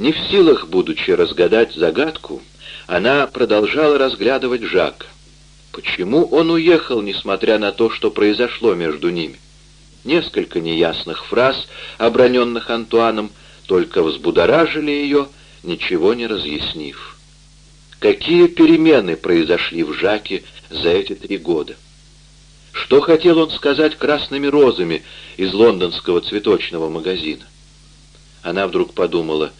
Не в силах, будучи разгадать загадку, она продолжала разглядывать Жака. Почему он уехал, несмотря на то, что произошло между ними? Несколько неясных фраз, оброненных Антуаном, только взбудоражили ее, ничего не разъяснив. Какие перемены произошли в Жаке за эти три года? Что хотел он сказать красными розами из лондонского цветочного магазина? Она вдруг подумала,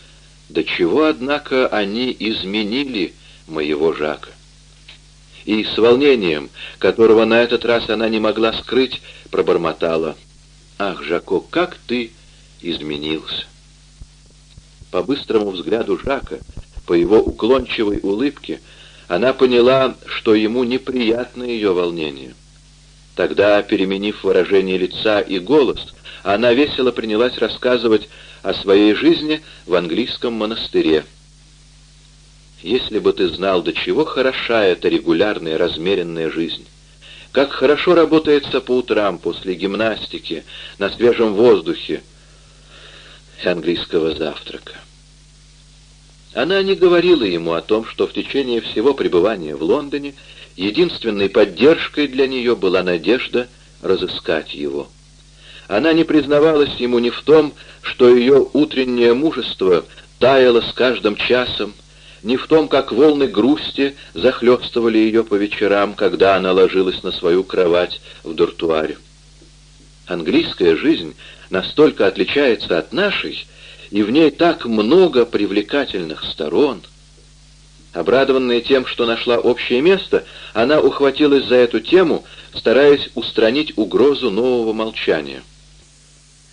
до чего, однако, они изменили моего Жака. И с волнением, которого на этот раз она не могла скрыть, пробормотала. «Ах, Жако, как ты изменился!» По быстрому взгляду Жака, по его уклончивой улыбке, она поняла, что ему неприятно ее волнение. Тогда, переменив выражение лица и голос, она весело принялась рассказывать о своей жизни в английском монастыре. Если бы ты знал, до чего хороша эта регулярная размеренная жизнь. Как хорошо работается по утрам после гимнастики, на свежем воздухе и английского завтрака. Она не говорила ему о том, что в течение всего пребывания в Лондоне единственной поддержкой для нее была надежда разыскать его. Она не признавалась ему ни в том, что ее утреннее мужество таяло с каждым часом, ни в том, как волны грусти захлестывали ее по вечерам, когда она ложилась на свою кровать в дуртуаре. Английская жизнь настолько отличается от нашей, и в ней так много привлекательных сторон. Обрадованная тем, что нашла общее место, она ухватилась за эту тему, стараясь устранить угрозу нового молчания.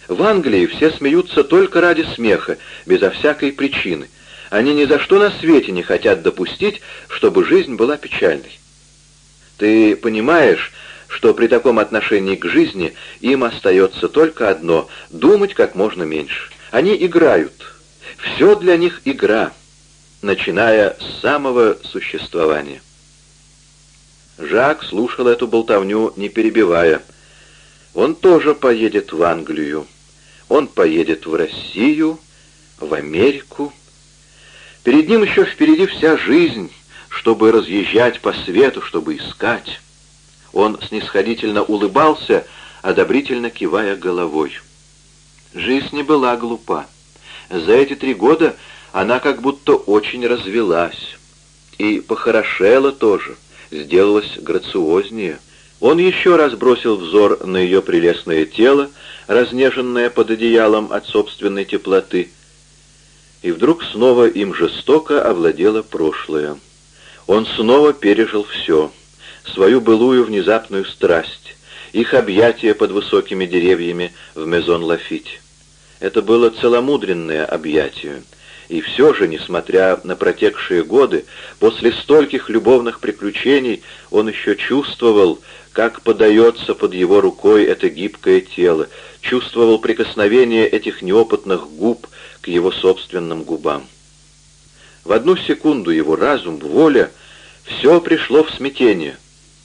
В Англии все смеются только ради смеха, безо всякой причины. Они ни за что на свете не хотят допустить, чтобы жизнь была печальной. Ты понимаешь, что при таком отношении к жизни им остается только одно — думать как можно меньше. Они играют. Все для них игра, начиная с самого существования. Жак слушал эту болтовню, не перебивая. Он тоже поедет в Англию. Он поедет в Россию, в Америку. Перед ним еще впереди вся жизнь, чтобы разъезжать по свету, чтобы искать. Он снисходительно улыбался, одобрительно кивая головой. Жизнь не была глупа. За эти три года она как будто очень развелась. И похорошела тоже, сделалась грациознее. Он еще раз бросил взор на ее прелестное тело, разнеженное под одеялом от собственной теплоты. И вдруг снова им жестоко овладело прошлое. Он снова пережил все, свою былую внезапную страсть, их объятия под высокими деревьями в Мезон-Лафите. Это было целомудренное объятие, и все же, несмотря на протекшие годы, после стольких любовных приключений он еще чувствовал, как подается под его рукой это гибкое тело, чувствовал прикосновение этих неопытных губ к его собственным губам. В одну секунду его разум, воля, все пришло в смятение.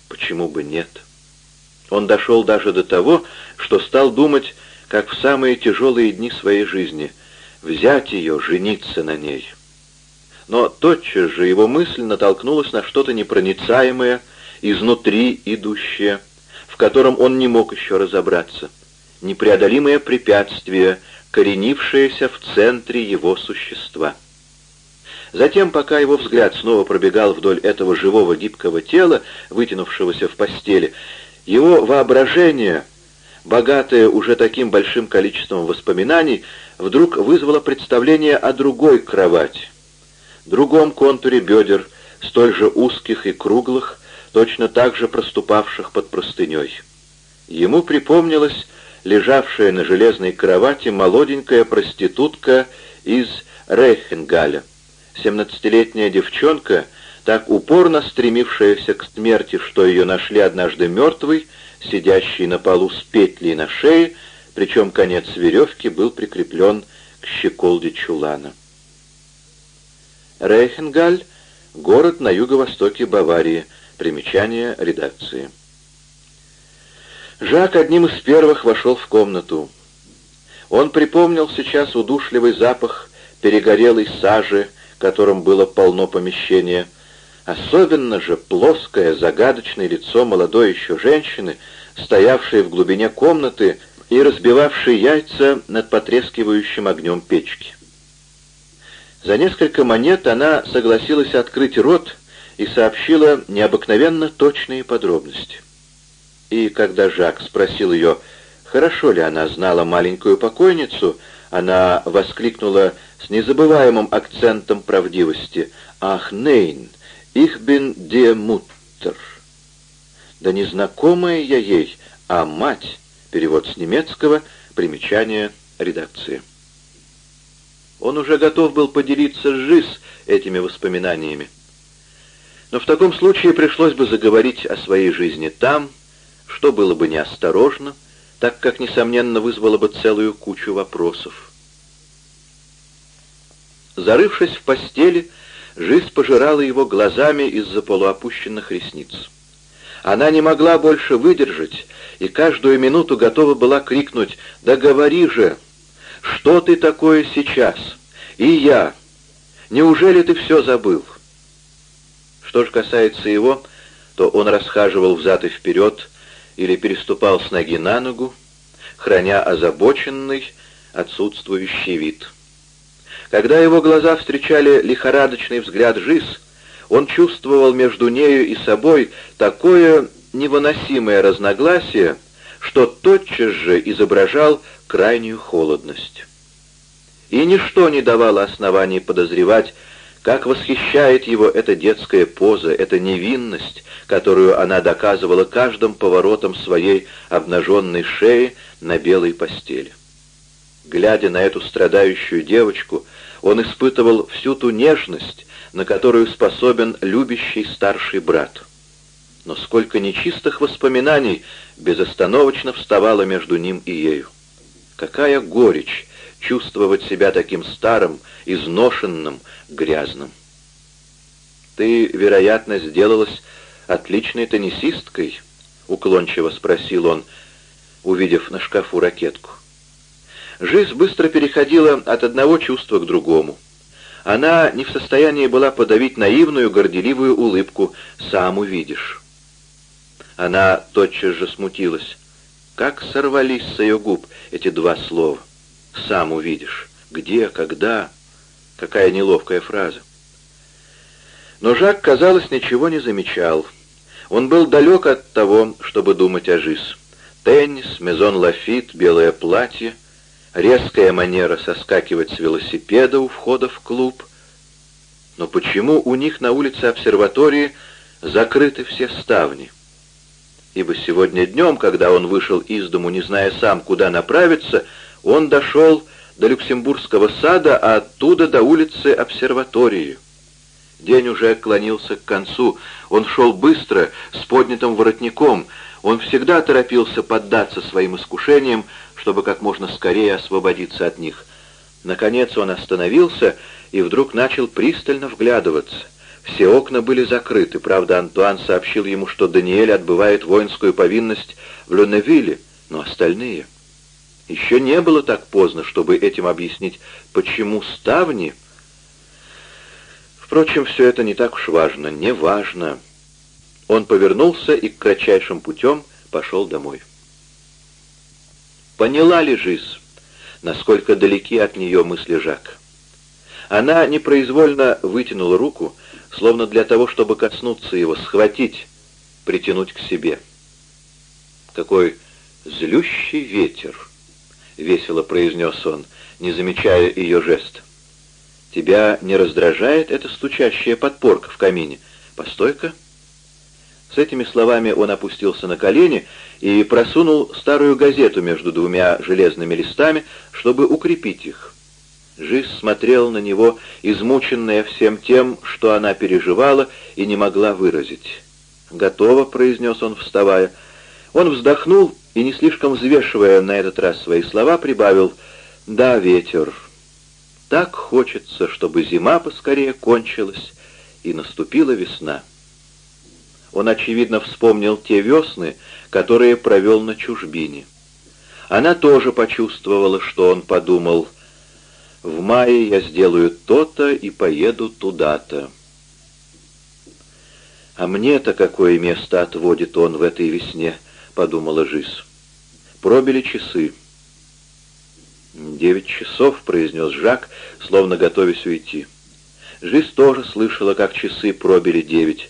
Почему бы нет? Он дошел даже до того, что стал думать, как в самые тяжелые дни своей жизни, взять ее, жениться на ней. Но тотчас же его мысль натолкнулась на что-то непроницаемое, изнутри идущее, в котором он не мог еще разобраться. Непреодолимое препятствие, коренившееся в центре его существа. Затем, пока его взгляд снова пробегал вдоль этого живого гибкого тела, вытянувшегося в постели, его воображение, богатое уже таким большим количеством воспоминаний, вдруг вызвало представление о другой кровати, другом контуре бедер, столь же узких и круглых, точно так же проступавших под простыней. Ему припомнилась лежавшая на железной кровати молоденькая проститутка из Рейхенгаля, семнадцатилетняя девчонка, так упорно стремившаяся к смерти, что ее нашли однажды мертвой, сидящей на полу с петлей на шее, причем конец веревки был прикреплен к щеколде чулана. Рейхенгаль — город на юго-востоке Баварии — Примечание редакции. Жак одним из первых вошел в комнату. Он припомнил сейчас удушливый запах перегорелой сажи, которым было полно помещения, особенно же плоское, загадочное лицо молодой еще женщины, стоявшей в глубине комнаты и разбивавшей яйца над потрескивающим огнем печки. За несколько монет она согласилась открыть рот и сообщила необыкновенно точные подробности. И когда Жак спросил ее, хорошо ли она знала маленькую покойницу, она воскликнула с незабываемым акцентом правдивости «Ах, Нейн, их бин де муттер». Да незнакомая я ей, а мать, перевод с немецкого, примечание редакции. Он уже готов был поделиться с Жиз этими воспоминаниями. Но в таком случае пришлось бы заговорить о своей жизни там, что было бы неосторожно, так как, несомненно, вызвало бы целую кучу вопросов. Зарывшись в постели, Жиз пожирала его глазами из-за полуопущенных ресниц. Она не могла больше выдержать и каждую минуту готова была крикнуть «Да говори же!» Что ты такое сейчас? И я. Неужели ты все забыл?» Что же касается его, то он расхаживал взад и вперед или переступал с ноги на ногу, храня озабоченный, отсутствующий вид. Когда его глаза встречали лихорадочный взгляд Жиз, он чувствовал между нею и собой такое невыносимое разногласие, что тотчас же изображал крайнюю холодность. И ничто не давало оснований подозревать, как восхищает его эта детская поза, эта невинность, которую она доказывала каждым поворотом своей обнаженной шеи на белой постели. Глядя на эту страдающую девочку, он испытывал всю ту нежность, на которую способен любящий старший брат. Но сколько нечистых воспоминаний безостановочно вставало между ним и ею. Какая горечь чувствовать себя таким старым, изношенным, грязным. «Ты, вероятно, сделалась отличной теннисисткой?» — уклончиво спросил он, увидев на шкафу ракетку. Жизнь быстро переходила от одного чувства к другому. Она не в состоянии была подавить наивную, горделивую улыбку «сам увидишь». Она тотчас же смутилась. Как сорвались с ее губ эти два слова. «Сам увидишь». Где, когда? Какая неловкая фраза. Но Жак, казалось, ничего не замечал. Он был далек от того, чтобы думать о жизнь. Теннис, мезон лафит, белое платье, резкая манера соскакивать с велосипеда у входа в клуб. Но почему у них на улице обсерватории закрыты все ставни? ибо сегодня днем, когда он вышел из дому, не зная сам, куда направиться, он дошел до Люксембургского сада, а оттуда до улицы обсерватории. День уже клонился к концу, он шел быстро, с поднятым воротником, он всегда торопился поддаться своим искушениям, чтобы как можно скорее освободиться от них. Наконец он остановился и вдруг начал пристально вглядываться. Все окна были закрыты, правда, Антуан сообщил ему, что Даниэль отбывает воинскую повинность в Люневилле, но остальные... Еще не было так поздно, чтобы этим объяснить, почему ставни... Впрочем, все это не так уж важно, не важно. Он повернулся и кратчайшим путем пошел домой. Поняла ли Жиз, насколько далеки от нее мысли Жак? Она непроизвольно вытянула руку, словно для того, чтобы коснуться его, схватить, притянуть к себе. «Какой злющий ветер!» — весело произнес он, не замечая ее жест. «Тебя не раздражает эта стучащая подпорка в камине? Постой-ка!» С этими словами он опустился на колени и просунул старую газету между двумя железными листами, чтобы укрепить их. Жизнь смотрела на него, измученная всем тем, что она переживала и не могла выразить. «Готово», — произнес он, вставая. Он вздохнул и, не слишком взвешивая на этот раз свои слова, прибавил «Да, ветер, так хочется, чтобы зима поскорее кончилась и наступила весна». Он, очевидно, вспомнил те весны, которые провел на чужбине. Она тоже почувствовала, что он подумал — В мае я сделаю то-то и поеду туда-то. «А мне-то какое место отводит он в этой весне?» — подумала Жиз. Пробили часы. «Девять часов», — произнес Жак, словно готовясь уйти. Жиз тоже слышала, как часы пробили девять.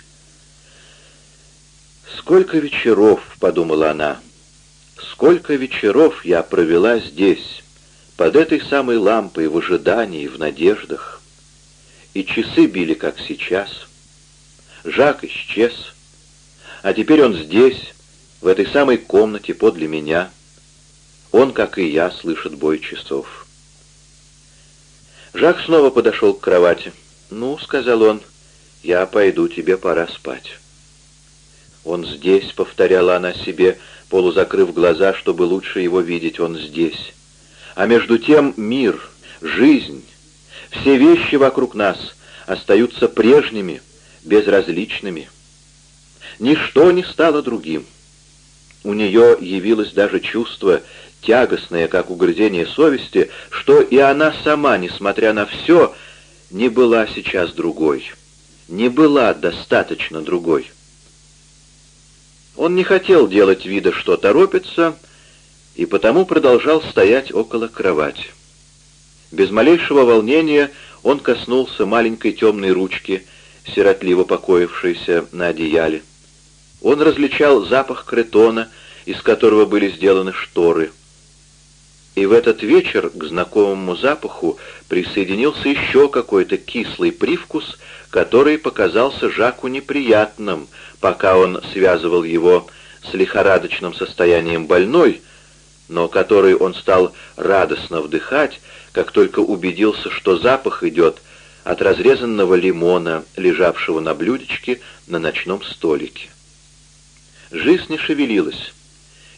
«Сколько вечеров», — подумала она, — «сколько вечеров я провела здесь, под этой самой лампой, в ожидании, в надеждах. И часы били, как сейчас. Жак исчез, а теперь он здесь, в этой самой комнате подле меня. Он, как и я, слышит бой часов». Жак снова подошел к кровати. «Ну», — сказал он, — «я пойду, тебе пора спать». «Он здесь», — повторяла она себе, полузакрыв глаза, чтобы лучше его видеть, «он здесь». А между тем мир, жизнь, все вещи вокруг нас остаются прежними, безразличными. Ничто не стало другим. У нее явилось даже чувство, тягостное, как угрызение совести, что и она сама, несмотря на все, не была сейчас другой, не была достаточно другой. Он не хотел делать вида, что торопится, и потому продолжал стоять около кровати. Без малейшего волнения он коснулся маленькой темной ручки, сиротливо покоившейся на одеяле. Он различал запах кретона, из которого были сделаны шторы. И в этот вечер к знакомому запаху присоединился еще какой-то кислый привкус, который показался Жаку неприятным, пока он связывал его с лихорадочным состоянием больной, но который он стал радостно вдыхать, как только убедился, что запах идет от разрезанного лимона, лежавшего на блюдечке на ночном столике. Жизнь не шевелилась.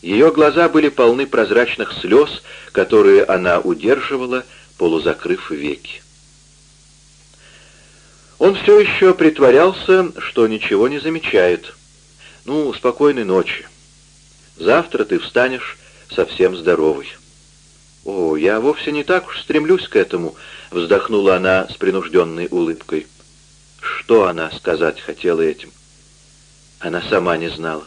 Ее глаза были полны прозрачных слез, которые она удерживала, полузакрыв веки. Он все еще притворялся, что ничего не замечает. «Ну, спокойной ночи. Завтра ты встанешь совсем здоровый». «О, я вовсе не так уж стремлюсь к этому», — вздохнула она с принужденной улыбкой. Что она сказать хотела этим? Она сама не знала.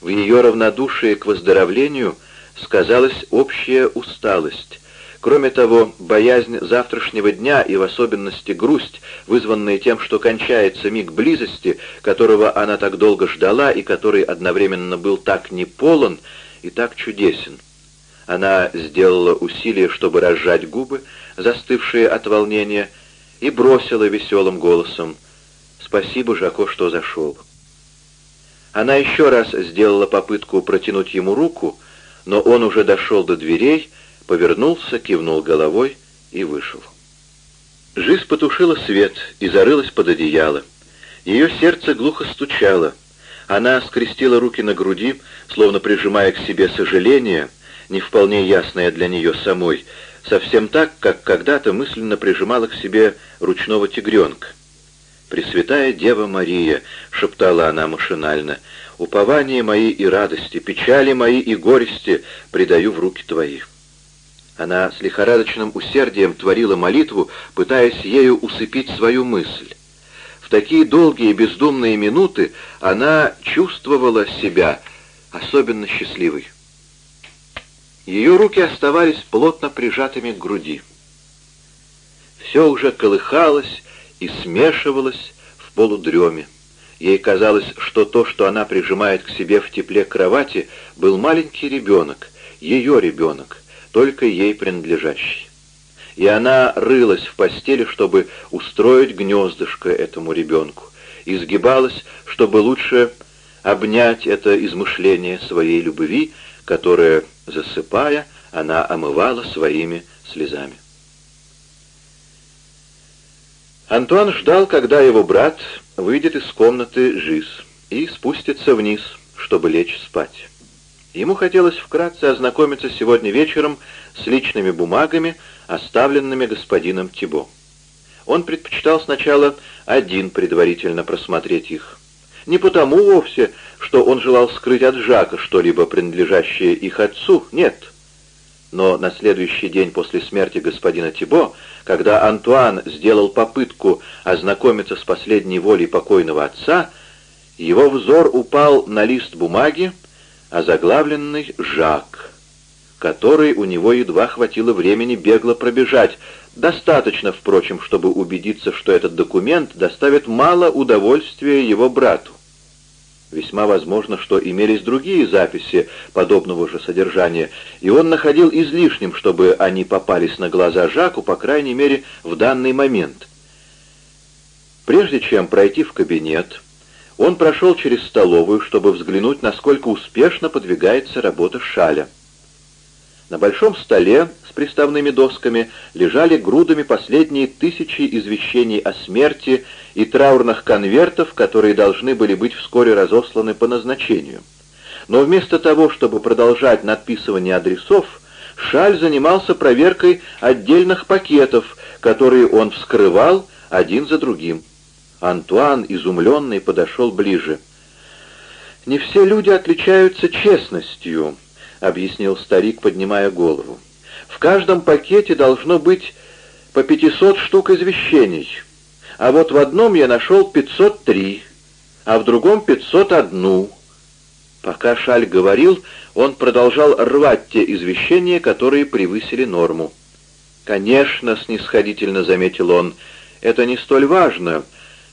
В ее равнодушии к выздоровлению сказалась общая усталость, Кроме того, боязнь завтрашнего дня и в особенности грусть, вызванная тем, что кончается миг близости, которого она так долго ждала и который одновременно был так неполон и так чудесен. Она сделала усилие, чтобы разжать губы, застывшие от волнения, и бросила веселым голосом «Спасибо, Жако, что зашел». Она еще раз сделала попытку протянуть ему руку, но он уже дошел до дверей, повернулся, кивнул головой и вышел. Жизнь потушила свет и зарылась под одеяло. Ее сердце глухо стучало. Она скрестила руки на груди, словно прижимая к себе сожаление, не вполне ясное для нее самой, совсем так, как когда-то мысленно прижимала к себе ручного тигренка. «Пресвятая Дева Мария», — шептала она машинально, — «упование мои и радости, печали мои и горести предаю в руки Твои». Она с лихорадочным усердием творила молитву, пытаясь ею усыпить свою мысль. В такие долгие бездумные минуты она чувствовала себя особенно счастливой. Ее руки оставались плотно прижатыми к груди. Все уже колыхалось и смешивалось в полудреме. Ей казалось, что то, что она прижимает к себе в тепле кровати, был маленький ребенок, ее ребенок, только ей принадлежащий. И она рылась в постели, чтобы устроить гнездышко этому ребенку, изгибалась, чтобы лучше обнять это измышление своей любви, которое, засыпая, она омывала своими слезами. Антуан ждал, когда его брат выйдет из комнаты Жиз и спустится вниз, чтобы лечь спать. Ему хотелось вкратце ознакомиться сегодня вечером с личными бумагами, оставленными господином Тибо. Он предпочитал сначала один предварительно просмотреть их. Не потому вовсе, что он желал скрыть от Жака что-либо принадлежащее их отцу, нет. Но на следующий день после смерти господина Тибо, когда Антуан сделал попытку ознакомиться с последней волей покойного отца, его взор упал на лист бумаги, озаглавленный «Жак», который у него едва хватило времени бегло пробежать, достаточно, впрочем, чтобы убедиться, что этот документ доставит мало удовольствия его брату. Весьма возможно, что имелись другие записи подобного же содержания, и он находил излишним, чтобы они попались на глаза Жаку, по крайней мере, в данный момент. Прежде чем пройти в кабинет, он прошел через столовую, чтобы взглянуть, насколько успешно подвигается работа Шаля. На большом столе с приставными досками лежали грудами последние тысячи извещений о смерти и траурных конвертов, которые должны были быть вскоре разосланы по назначению. Но вместо того, чтобы продолжать надписывание адресов, Шаль занимался проверкой отдельных пакетов, которые он вскрывал один за другим. Антуан, изумленный, подошел ближе. «Не все люди отличаются честностью», — объяснил старик, поднимая голову. «В каждом пакете должно быть по 500 штук извещений, а вот в одном я нашел 503, а в другом 501». Пока Шаль говорил, он продолжал рвать те извещения, которые превысили норму. «Конечно», — снисходительно заметил он, — «это не столь важно».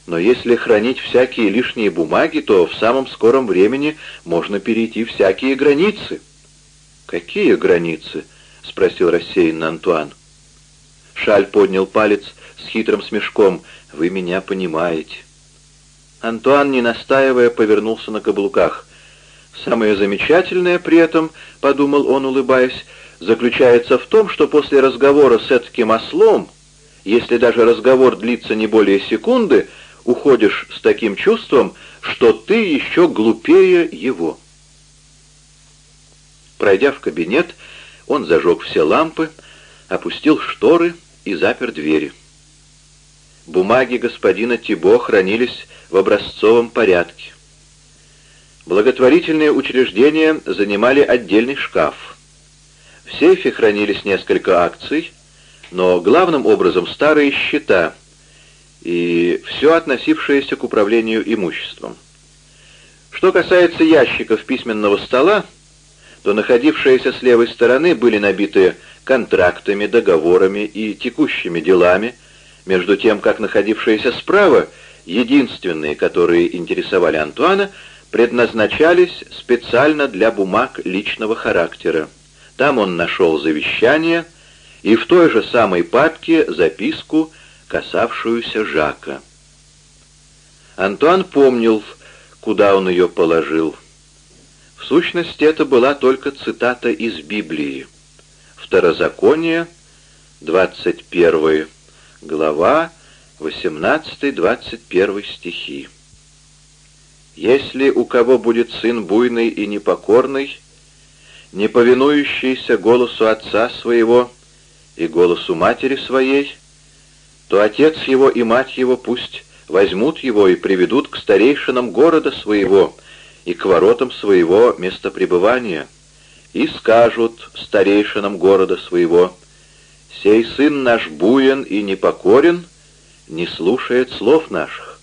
Но если хранить всякие лишние бумаги, то в самом скором времени можно перейти всякие границы. «Какие границы?» — спросил рассеянно Антуан. Шаль поднял палец с хитрым смешком. «Вы меня понимаете». Антуан, не настаивая, повернулся на каблуках. «Самое замечательное при этом, — подумал он, улыбаясь, — заключается в том, что после разговора с этим ослом, если даже разговор длится не более секунды, уходишь с таким чувством, что ты еще глупее его». Пройдя в кабинет, он зажег все лампы, опустил шторы и запер двери. Бумаги господина Тибо хранились в образцовом порядке. Благотворительные учреждения занимали отдельный шкаф. В сейфе хранились несколько акций, но главным образом старые счета и все относившееся к управлению имуществом. Что касается ящиков письменного стола, то находившиеся с левой стороны были набиты контрактами, договорами и текущими делами, между тем, как находившиеся справа, единственные, которые интересовали Антуана, предназначались специально для бумаг личного характера. Там он нашел завещание и в той же самой папке записку, касавшуюся Жака. Антуан помнил, куда он ее положил — в сущности, это была только цитата из Библии. Второзаконие, 21 глава, 18-21 стихи. «Если у кого будет сын буйный и непокорный, не повинующийся голосу отца своего и голосу матери своей, то отец его и мать его пусть возьмут его и приведут к старейшинам города своего, и к воротам своего местопребывания, и скажут старейшинам города своего, «Сей сын наш буен и непокорен, не слушает слов наших».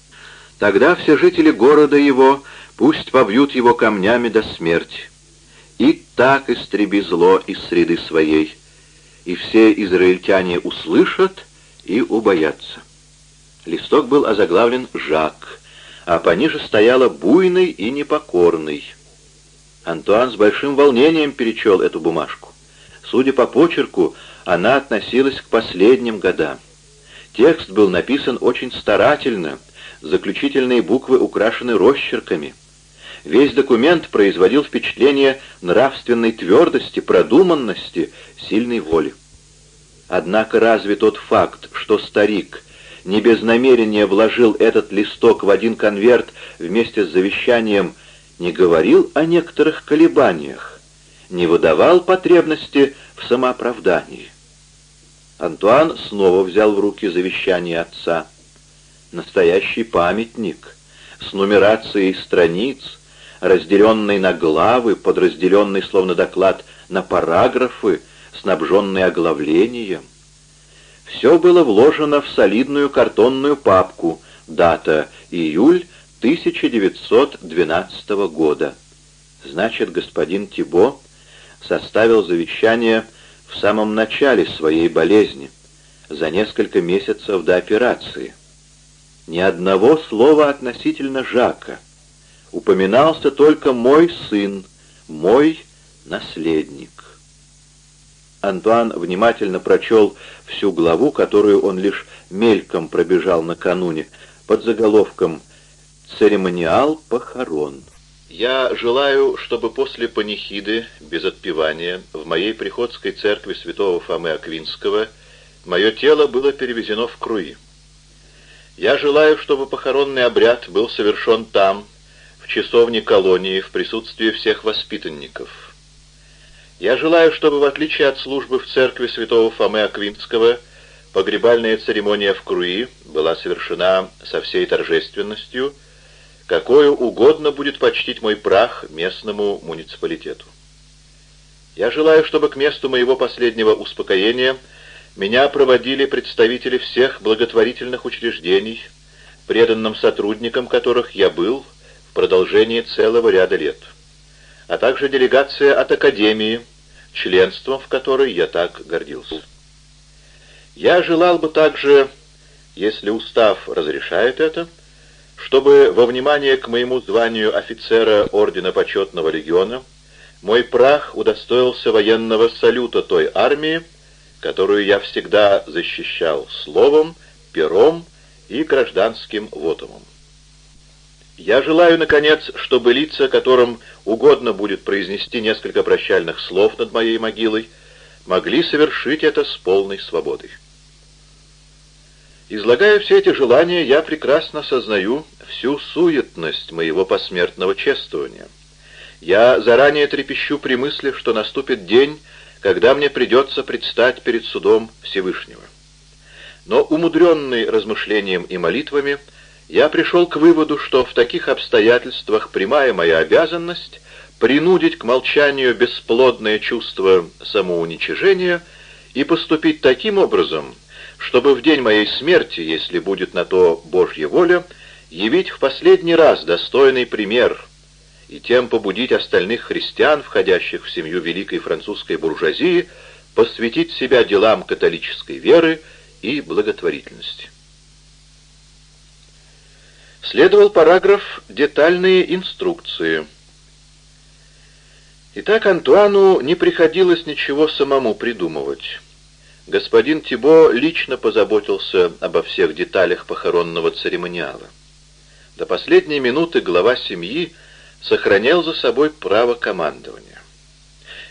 Тогда все жители города его пусть побьют его камнями до смерти. И так истреби зло из среды своей, и все израильтяне услышат и убоятся. Листок был озаглавлен «Жак», а пониже стояла «буйный и непокорный». Антуан с большим волнением перечел эту бумажку. Судя по почерку, она относилась к последним годам. Текст был написан очень старательно, заключительные буквы украшены росчерками. Весь документ производил впечатление нравственной твердости, продуманности, сильной воли. Однако разве тот факт, что старик не без намерения вложил этот листок в один конверт вместе с завещанием, не говорил о некоторых колебаниях, не выдавал потребности в самооправдании. Антуан снова взял в руки завещание отца. Настоящий памятник с нумерацией страниц, разделенный на главы, подразделенный, словно доклад, на параграфы, снабженный оглавлением. Все было вложено в солидную картонную папку, дата июль 1912 года. Значит, господин Тибо составил завещание в самом начале своей болезни, за несколько месяцев до операции. Ни одного слова относительно Жака. Упоминался только «мой сын», «мой наследник». Антуан внимательно прочел всю главу, которую он лишь мельком пробежал накануне, под заголовком «Церемониал похорон». Я желаю, чтобы после панихиды, без отпевания, в моей приходской церкви святого Фомы Аквинского мое тело было перевезено в Круи. Я желаю, чтобы похоронный обряд был совершен там, в часовне колонии, в присутствии всех воспитанников. Я желаю, чтобы, в отличие от службы в церкви святого Фомы Аквинского, погребальная церемония в Круи была совершена со всей торжественностью, какое угодно будет почтить мой прах местному муниципалитету. Я желаю, чтобы к месту моего последнего успокоения меня проводили представители всех благотворительных учреждений, преданным сотрудникам которых я был в продолжении целого ряда лет, а также делегация от Академии, членством в которой я так гордился. Я желал бы также, если устав разрешает это, чтобы во внимание к моему званию офицера Ордена Почетного Легиона мой прах удостоился военного салюта той армии, которую я всегда защищал словом, пером и гражданским вотумом. Я желаю, наконец, чтобы лица, которым угодно будет произнести несколько прощальных слов над моей могилой, могли совершить это с полной свободой. Излагая все эти желания, я прекрасно сознаю всю суетность моего посмертного чествования. Я заранее трепещу при мысли, что наступит день, когда мне придется предстать перед судом Всевышнего. Но, умудренный размышлением и молитвами, я пришел к выводу, что в таких обстоятельствах прямая моя обязанность принудить к молчанию бесплодное чувство самоуничижения и поступить таким образом, чтобы в день моей смерти, если будет на то Божья воля, явить в последний раз достойный пример и тем побудить остальных христиан, входящих в семью великой французской буржуазии, посвятить себя делам католической веры и благотворительности. Следовал параграф «Детальные инструкции». Итак, Антуану не приходилось ничего самому придумывать. Господин Тибо лично позаботился обо всех деталях похоронного церемониала. До последней минуты глава семьи сохранял за собой право командования.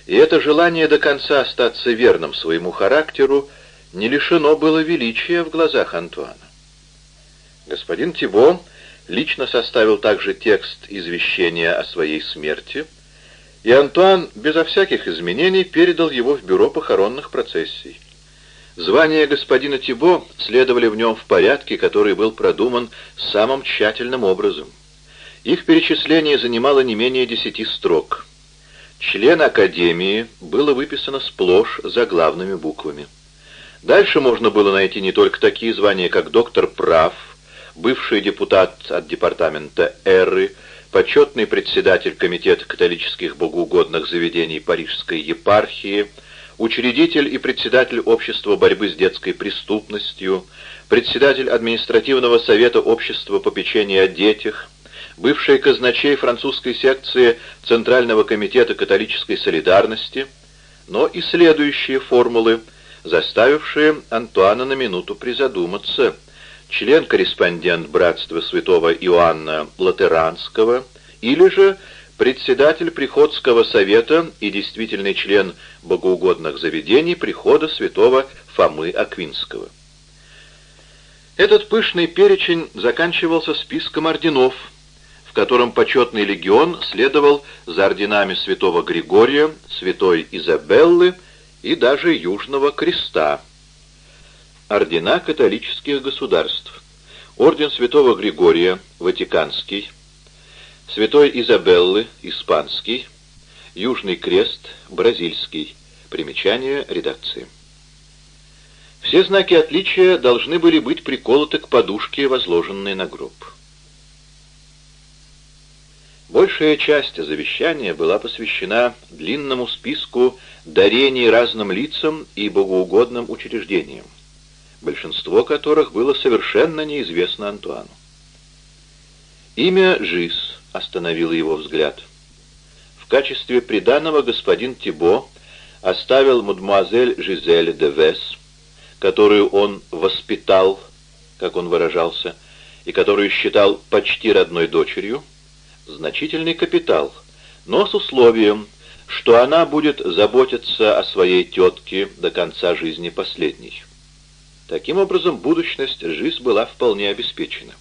И это желание до конца остаться верным своему характеру не лишено было величия в глазах Антуана. Господин Тибо лично составил также текст извещения о своей смерти, и Антуан безо всяких изменений передал его в бюро похоронных процессий. Звания господина Тибо следовали в нем в порядке, который был продуман самым тщательным образом. Их перечисление занимало не менее десяти строк. Член Академии было выписано сплошь заглавными буквами. Дальше можно было найти не только такие звания, как доктор прав, бывший депутат от департамента Эры, почетный председатель Комитета католических богоугодных заведений Парижской епархии, учредитель и председатель Общества борьбы с детской преступностью, председатель административного совета Общества попечения о детях, бывший казначей французской секции Центрального комитета католической солидарности, но и следующие формулы, заставившие Антуана на минуту призадуматься. Член-корреспондент Братства святого Иоанна Латеранского или же председатель Приходского совета и действительный член богоугодных заведений прихода святого Фомы Аквинского. Этот пышный перечень заканчивался списком орденов, в котором почетный легион следовал за орденами святого Григория, святой Изабеллы и даже Южного Креста. Ордена католических государств. Орден святого Григория, Ватиканский, Святой Изабеллы, испанский, Южный Крест, бразильский, Примечание редакции. Все знаки отличия должны были быть приколоты к подушке, возложенной на гроб. Большая часть завещания была посвящена длинному списку дарений разным лицам и богоугодным учреждениям, большинство которых было совершенно неизвестно Антуану. Имя Жиз остановило его взгляд. В качестве приданого господин Тибо оставил мадемуазель Жизель де Вес, которую он воспитал, как он выражался, и которую считал почти родной дочерью, значительный капитал, но с условием, что она будет заботиться о своей тетке до конца жизни последней. Таким образом, будущность Жиз была вполне обеспечена.